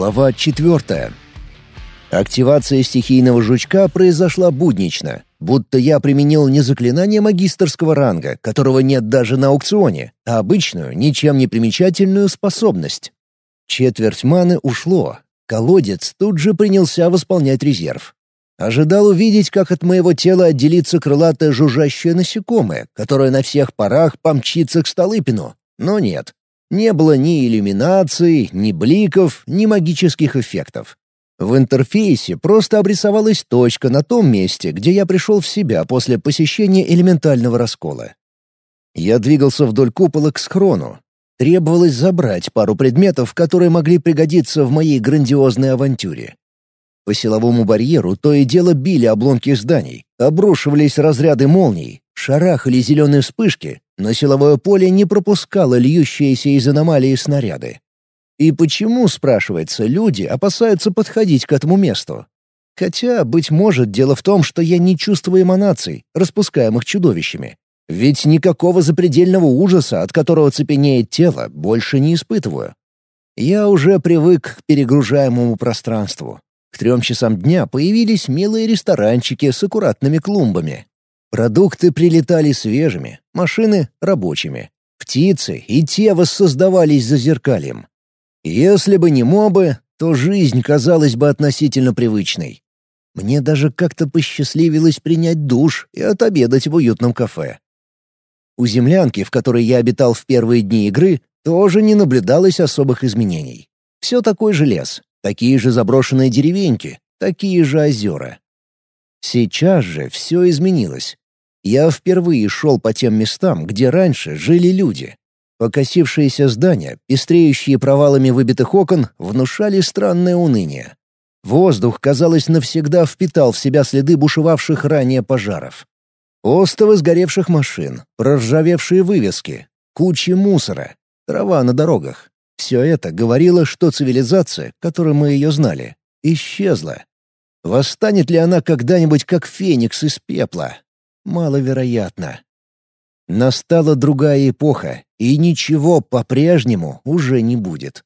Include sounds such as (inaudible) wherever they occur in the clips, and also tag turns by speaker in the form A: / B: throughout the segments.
A: Глава 4. Активация стихийного жучка произошла буднично, будто я применил не заклинание магистерского ранга, которого нет даже на аукционе, а обычную, ничем не примечательную способность. Четверть маны ушло. Колодец тут же принялся восполнять резерв. Ожидал увидеть, как от моего тела отделится крылатое жужжащее насекомое, которое на всех парах помчится к Столыпину. Но нет. Не было ни иллюминации, ни бликов, ни магических эффектов. В интерфейсе просто обрисовалась точка на том месте, где я пришел в себя после посещения элементального раскола. Я двигался вдоль купола к схрону. Требовалось забрать пару предметов, которые могли пригодиться в моей грандиозной авантюре. По силовому барьеру то и дело били обломки зданий, обрушивались разряды молний, шарахали зеленые вспышки, но силовое поле не пропускало льющиеся из аномалии снаряды. И почему, спрашивается, люди опасаются подходить к этому месту? Хотя, быть может, дело в том, что я не чувствую эманаций, распускаемых чудовищами. Ведь никакого запредельного ужаса, от которого цепенеет тело, больше не испытываю. Я уже привык к перегружаемому пространству. К трем часам дня появились милые ресторанчики с аккуратными клумбами. Продукты прилетали свежими, машины — рабочими. Птицы и те воссоздавались за зеркальем. Если бы не мобы, то жизнь казалась бы относительно привычной. Мне даже как-то посчастливилось принять душ и отобедать в уютном кафе. У землянки, в которой я обитал в первые дни игры, тоже не наблюдалось особых изменений. Все такой же лес, Такие же заброшенные деревеньки, такие же озера. Сейчас же все изменилось. Я впервые шел по тем местам, где раньше жили люди. Покосившиеся здания, пестреющие провалами выбитых окон, внушали странное уныние. Воздух, казалось, навсегда впитал в себя следы бушевавших ранее пожаров. Остовы сгоревших машин, проржавевшие вывески, кучи мусора, трава на дорогах. Все это говорило, что цивилизация, которой мы ее знали, исчезла. Восстанет ли она когда-нибудь как феникс из пепла? Маловероятно. Настала другая эпоха, и ничего по-прежнему уже не будет.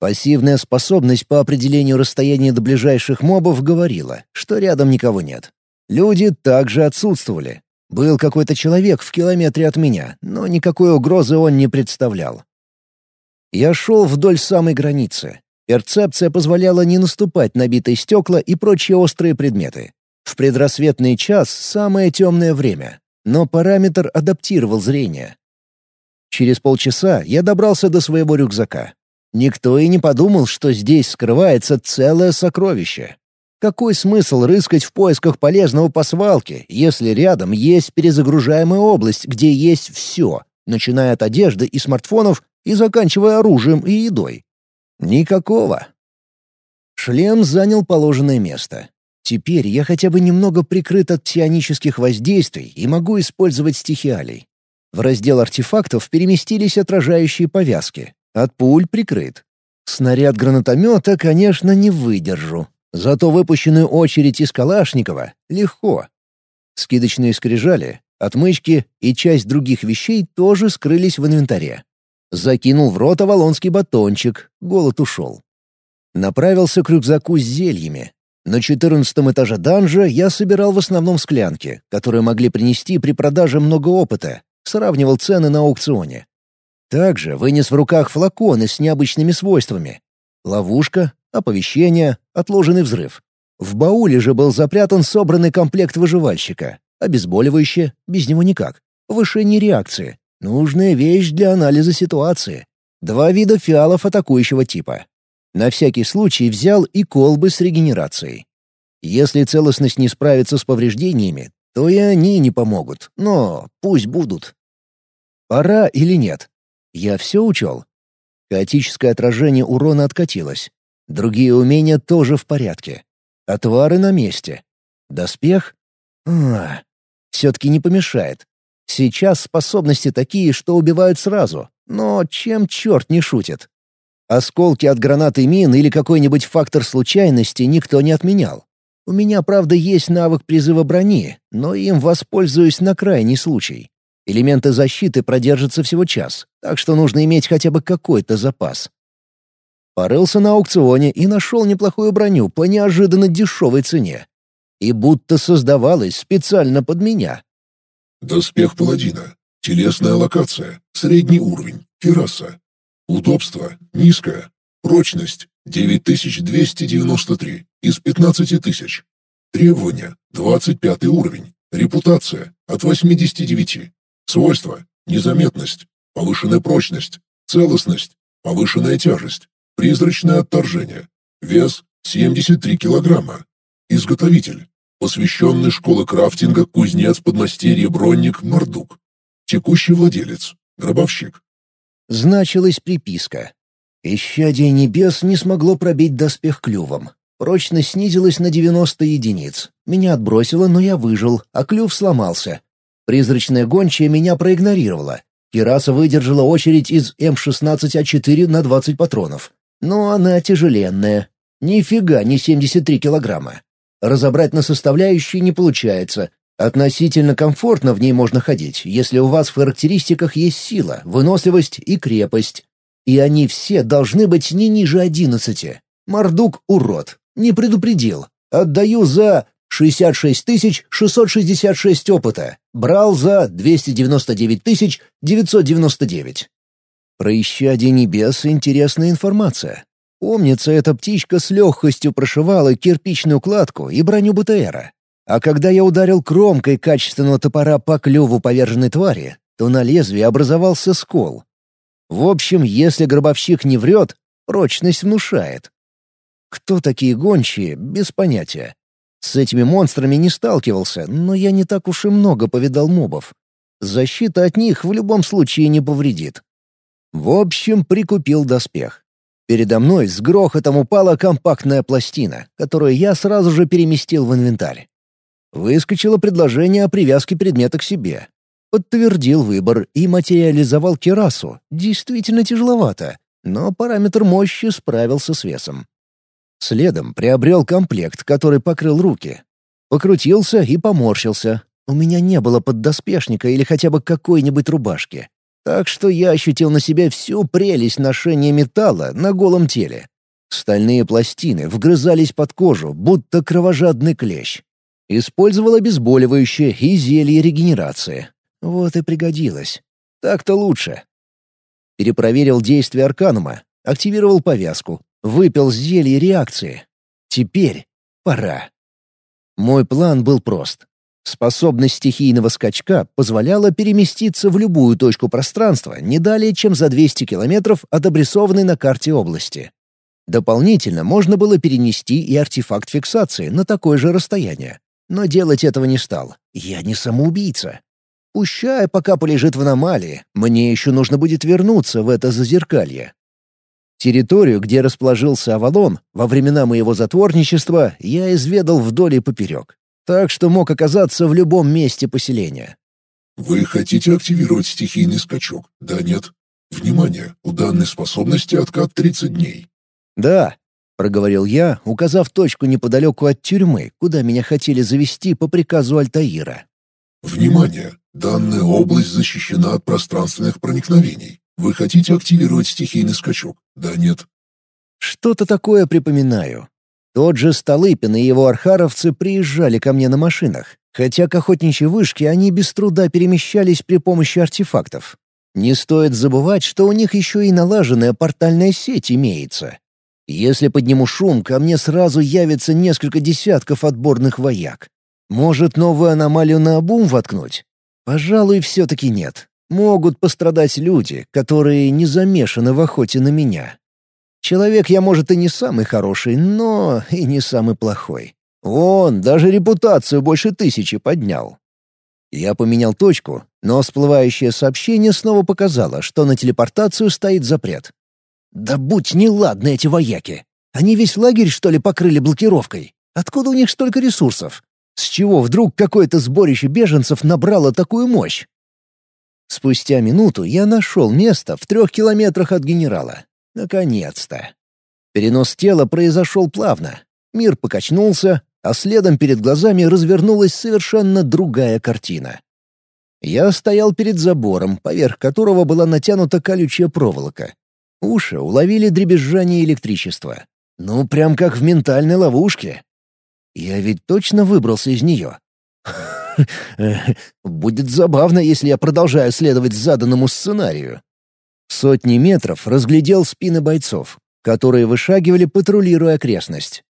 A: Пассивная способность по определению расстояния до ближайших мобов говорила, что рядом никого нет. Люди также отсутствовали. Был какой-то человек в километре от меня, но никакой угрозы он не представлял. Я шел вдоль самой границы. Перцепция позволяла не наступать на битые стекла и прочие острые предметы. В предрассветный час самое темное время, но параметр адаптировал зрение. Через полчаса я добрался до своего рюкзака. Никто и не подумал, что здесь скрывается целое сокровище. Какой смысл рыскать в поисках полезного по свалке, если рядом есть перезагружаемая область, где есть все, начиная от одежды и смартфонов и заканчивая оружием и едой. Никакого. Шлем занял положенное место. Теперь я хотя бы немного прикрыт от псионических воздействий и могу использовать стихиалей. В раздел артефактов переместились отражающие повязки. От пуль прикрыт. Снаряд гранатомета, конечно, не выдержу. Зато выпущенную очередь из Калашникова легко. Скидочные скрижали, отмычки и часть других вещей тоже скрылись в инвентаре. Закинул в рот авалонский батончик, голод ушел. Направился к рюкзаку с зельями. На четырнадцатом этаже данжа я собирал в основном склянки, которые могли принести при продаже много опыта, сравнивал цены на аукционе. Также вынес в руках флаконы с необычными свойствами. Ловушка, оповещение, отложенный взрыв. В бауле же был запрятан собранный комплект выживальщика. Обезболивающее, без него никак. Повышение реакции, Нужная вещь для анализа ситуации. Два вида фиалов атакующего типа. На всякий случай взял и колбы с регенерацией. Если целостность не справится с повреждениями, то и они не помогут, но пусть будут. Пора или нет? Я все учел. Хаотическое отражение урона откатилось. Другие умения тоже в порядке. Отвары на месте. Доспех? А, все-таки не помешает. Сейчас способности такие, что убивают сразу. Но чем черт не шутит? Осколки от гранаты мин или какой-нибудь фактор случайности никто не отменял. У меня, правда, есть навык призыва брони, но им воспользуюсь на крайний случай. Элементы защиты продержатся всего час, так что нужно иметь хотя бы какой-то запас. Порылся на аукционе и нашел неплохую броню по неожиданно дешевой цене. И будто создавалась специально под меня.
B: Доспех паладина. Телесная локация. Средний уровень. Терраса. Удобство. Низкое. Прочность. 9293 из 15000. Требования. 25 уровень. Репутация. От 89. Свойства. Незаметность. Повышенная прочность. Целостность. Повышенная тяжесть. Призрачное отторжение. Вес 73 килограмма. Изготовитель. Посвященный школы крафтинга кузнец подмастерье Бронник Мордук. Текущий владелец. Гробовщик.
A: Значилась приписка. Исчадие небес не смогло пробить доспех клювом. Прочность снизилась на 90 единиц. Меня отбросило, но я выжил, а клюв сломался. Призрачная гончая меня проигнорировала. Кираса выдержала очередь из М16А4 на 20 патронов. Но она тяжеленная. Нифига не 73 килограмма. Разобрать на составляющие не получается. Относительно комфортно в ней можно ходить, если у вас в характеристиках есть сила, выносливость и крепость. И они все должны быть не ниже одиннадцати. Мордук — урод. Не предупредил. Отдаю за 66 666 опыта. Брал за 299 999. Про исчадие небес интересная информация. Помнится, эта птичка с легкостью прошивала кирпичную кладку и броню БТРа. А когда я ударил кромкой качественного топора по клюву поверженной твари, то на лезвии образовался скол. В общем, если гробовщик не врет, прочность внушает. Кто такие гончие, без понятия. С этими монстрами не сталкивался, но я не так уж и много повидал мобов. Защита от них в любом случае не повредит. В общем, прикупил доспех. Передо мной с грохотом упала компактная пластина, которую я сразу же переместил в инвентарь. Выскочило предложение о привязке предмета к себе. Подтвердил выбор и материализовал керасу. Действительно тяжеловато, но параметр мощи справился с весом. Следом приобрел комплект, который покрыл руки. Покрутился и поморщился. У меня не было поддоспешника или хотя бы какой-нибудь рубашки. Так что я ощутил на себе всю прелесть ношения металла на голом теле. Стальные пластины вгрызались под кожу, будто кровожадный клещ. Использовал обезболивающее и зелье регенерации. Вот и пригодилось. Так-то лучше. Перепроверил действие арканума, активировал повязку, выпил зелье реакции. Теперь пора. Мой план был прост. Способность стихийного скачка позволяла переместиться в любую точку пространства не далее, чем за 200 километров от обрисованной на карте области. Дополнительно можно было перенести и артефакт фиксации на такое же расстояние. Но делать этого не стал. Я не самоубийца. Пущай пока полежит в аномалии, мне еще нужно будет вернуться в это зазеркалье. Территорию, где расположился Авалон, во времена моего затворничества я изведал вдоль и поперек так что мог оказаться в любом месте поселения.
B: «Вы хотите активировать стихийный скачок, да нет? Внимание, у данной способности откат 30 дней».
A: «Да», — проговорил я, указав точку неподалеку от тюрьмы, куда меня хотели завести по приказу Альтаира.
B: «Внимание! Данная область защищена от пространственных проникновений. Вы хотите активировать стихийный скачок, да нет?»
A: «Что-то такое припоминаю. Тот же Столыпин и его архаровцы приезжали ко мне на машинах, хотя к охотничьей вышке они без труда перемещались при помощи артефактов. Не стоит забывать, что у них еще и налаженная портальная сеть имеется. Если подниму шум, ко мне сразу явится несколько десятков отборных вояк. Может, новую аномалию на обум воткнуть? Пожалуй, все-таки нет. Могут пострадать люди, которые не замешаны в охоте на меня. Человек я, может, и не самый хороший, но и не самый плохой. Он даже репутацию больше тысячи поднял. Я поменял точку, но всплывающее сообщение снова показало, что на телепортацию стоит запрет. «Да будь неладны эти вояки! Они весь лагерь, что ли, покрыли блокировкой? Откуда у них столько ресурсов? С чего вдруг какое-то сборище беженцев набрало такую мощь?» Спустя минуту я нашел место в трех километрах от генерала. Наконец-то. Перенос тела произошел плавно. Мир покачнулся, а следом перед глазами развернулась совершенно другая картина. Я стоял перед забором, поверх которого была натянута колючая проволока. Уши уловили дребезжание электричества. Ну, прям как в ментальной ловушке. Я ведь точно выбрался из нее. (laughs) Будет забавно, если я продолжаю следовать заданному сценарию. Сотни метров разглядел спины бойцов, которые вышагивали, патрулируя окрестность.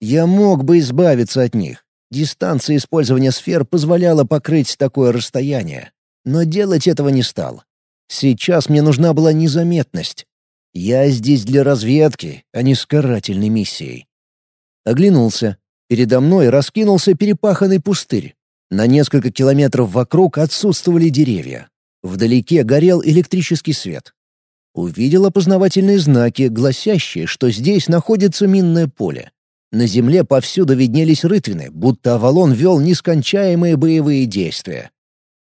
A: Я мог бы избавиться от них. Дистанция использования сфер позволяла покрыть такое расстояние. Но делать этого не стал. Сейчас мне нужна была незаметность. Я здесь для разведки, а не с карательной миссией. Оглянулся. Передо мной раскинулся перепаханный пустырь. На несколько километров вокруг отсутствовали деревья. Вдалеке горел электрический свет. Увидел опознавательные знаки, гласящие, что здесь находится минное поле. На земле повсюду виднелись рытвины, будто Авалон вел нескончаемые боевые действия.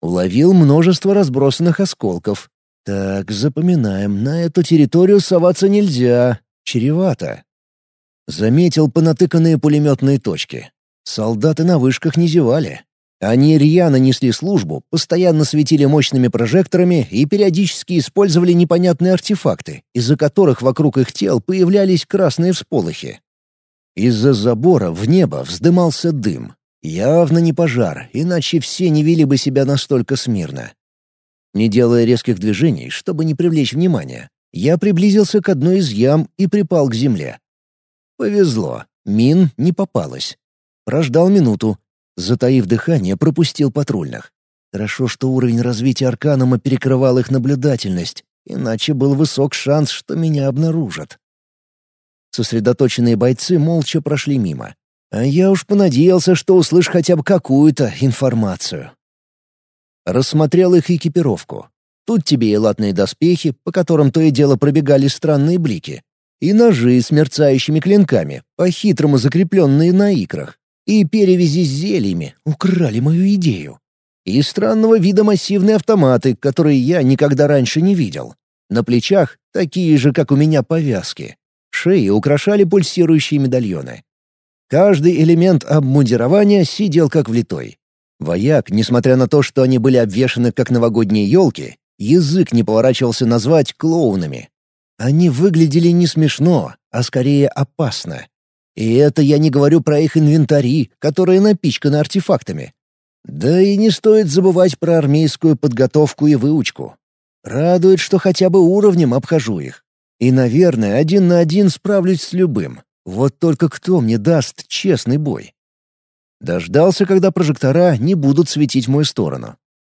A: Уловил множество разбросанных осколков. Так, запоминаем, на эту территорию соваться нельзя, чревато. Заметил понатыканные пулеметные точки. Солдаты на вышках не зевали. Они рьяно несли службу, постоянно светили мощными прожекторами и периодически использовали непонятные артефакты, из-за которых вокруг их тел появлялись красные всполохи. Из-за забора в небо вздымался дым. Явно не пожар, иначе все не вели бы себя настолько смирно. Не делая резких движений, чтобы не привлечь внимания, я приблизился к одной из ям и припал к земле. Повезло, мин не попалось. Прождал минуту, Затаив дыхание, пропустил патрульных. Хорошо, что уровень развития Арканума перекрывал их наблюдательность, иначе был высок шанс, что меня обнаружат. Сосредоточенные бойцы молча прошли мимо. А я уж понадеялся, что услышь хотя бы какую-то информацию. Рассмотрел их экипировку. Тут тебе и латные доспехи, по которым то и дело пробегали странные блики, и ножи с мерцающими клинками, по-хитрому закрепленные на икрах и перевязи с зельями украли мою идею. И странного вида массивные автоматы, которые я никогда раньше не видел. На плечах такие же, как у меня, повязки. Шеи украшали пульсирующие медальоны. Каждый элемент обмундирования сидел как влитой. Вояк, несмотря на то, что они были обвешаны как новогодние елки, язык не поворачивался назвать клоунами. Они выглядели не смешно, а скорее опасно. И это я не говорю про их инвентари, которые напичканы артефактами. Да и не стоит забывать про армейскую подготовку и выучку. Радует, что хотя бы уровнем обхожу их. И, наверное, один на один справлюсь с любым. Вот только кто мне даст честный бой? Дождался, когда прожектора не будут светить в мою сторону.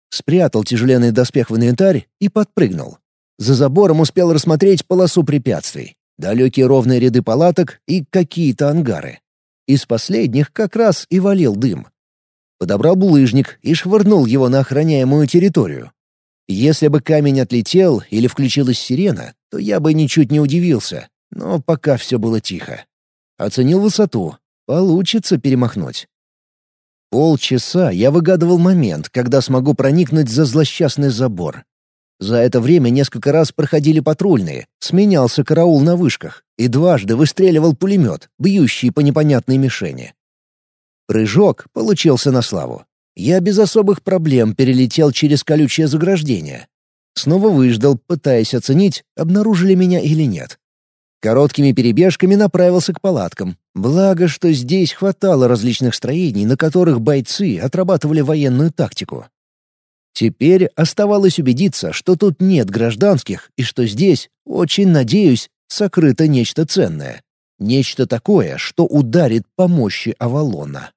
A: Спрятал тяжеленный доспех в инвентарь и подпрыгнул. За забором успел рассмотреть полосу препятствий далекие ровные ряды палаток и какие-то ангары. Из последних как раз и валил дым. Подобрал булыжник и швырнул его на охраняемую территорию. Если бы камень отлетел или включилась сирена, то я бы ничуть не удивился, но пока все было тихо. Оценил высоту. Получится перемахнуть. Полчаса я выгадывал момент, когда смогу проникнуть за злосчастный забор. За это время несколько раз проходили патрульные, сменялся караул на вышках, и дважды выстреливал пулемет, бьющий по непонятной мишени. Прыжок получился на славу. Я без особых проблем перелетел через колючее заграждение. Снова выждал, пытаясь оценить, обнаружили меня или нет. Короткими перебежками направился к палаткам. Благо, что здесь хватало различных строений, на которых бойцы отрабатывали военную тактику. Теперь оставалось убедиться, что тут нет гражданских и что здесь, очень надеюсь, сокрыто нечто ценное. Нечто такое, что ударит по мощи Авалона.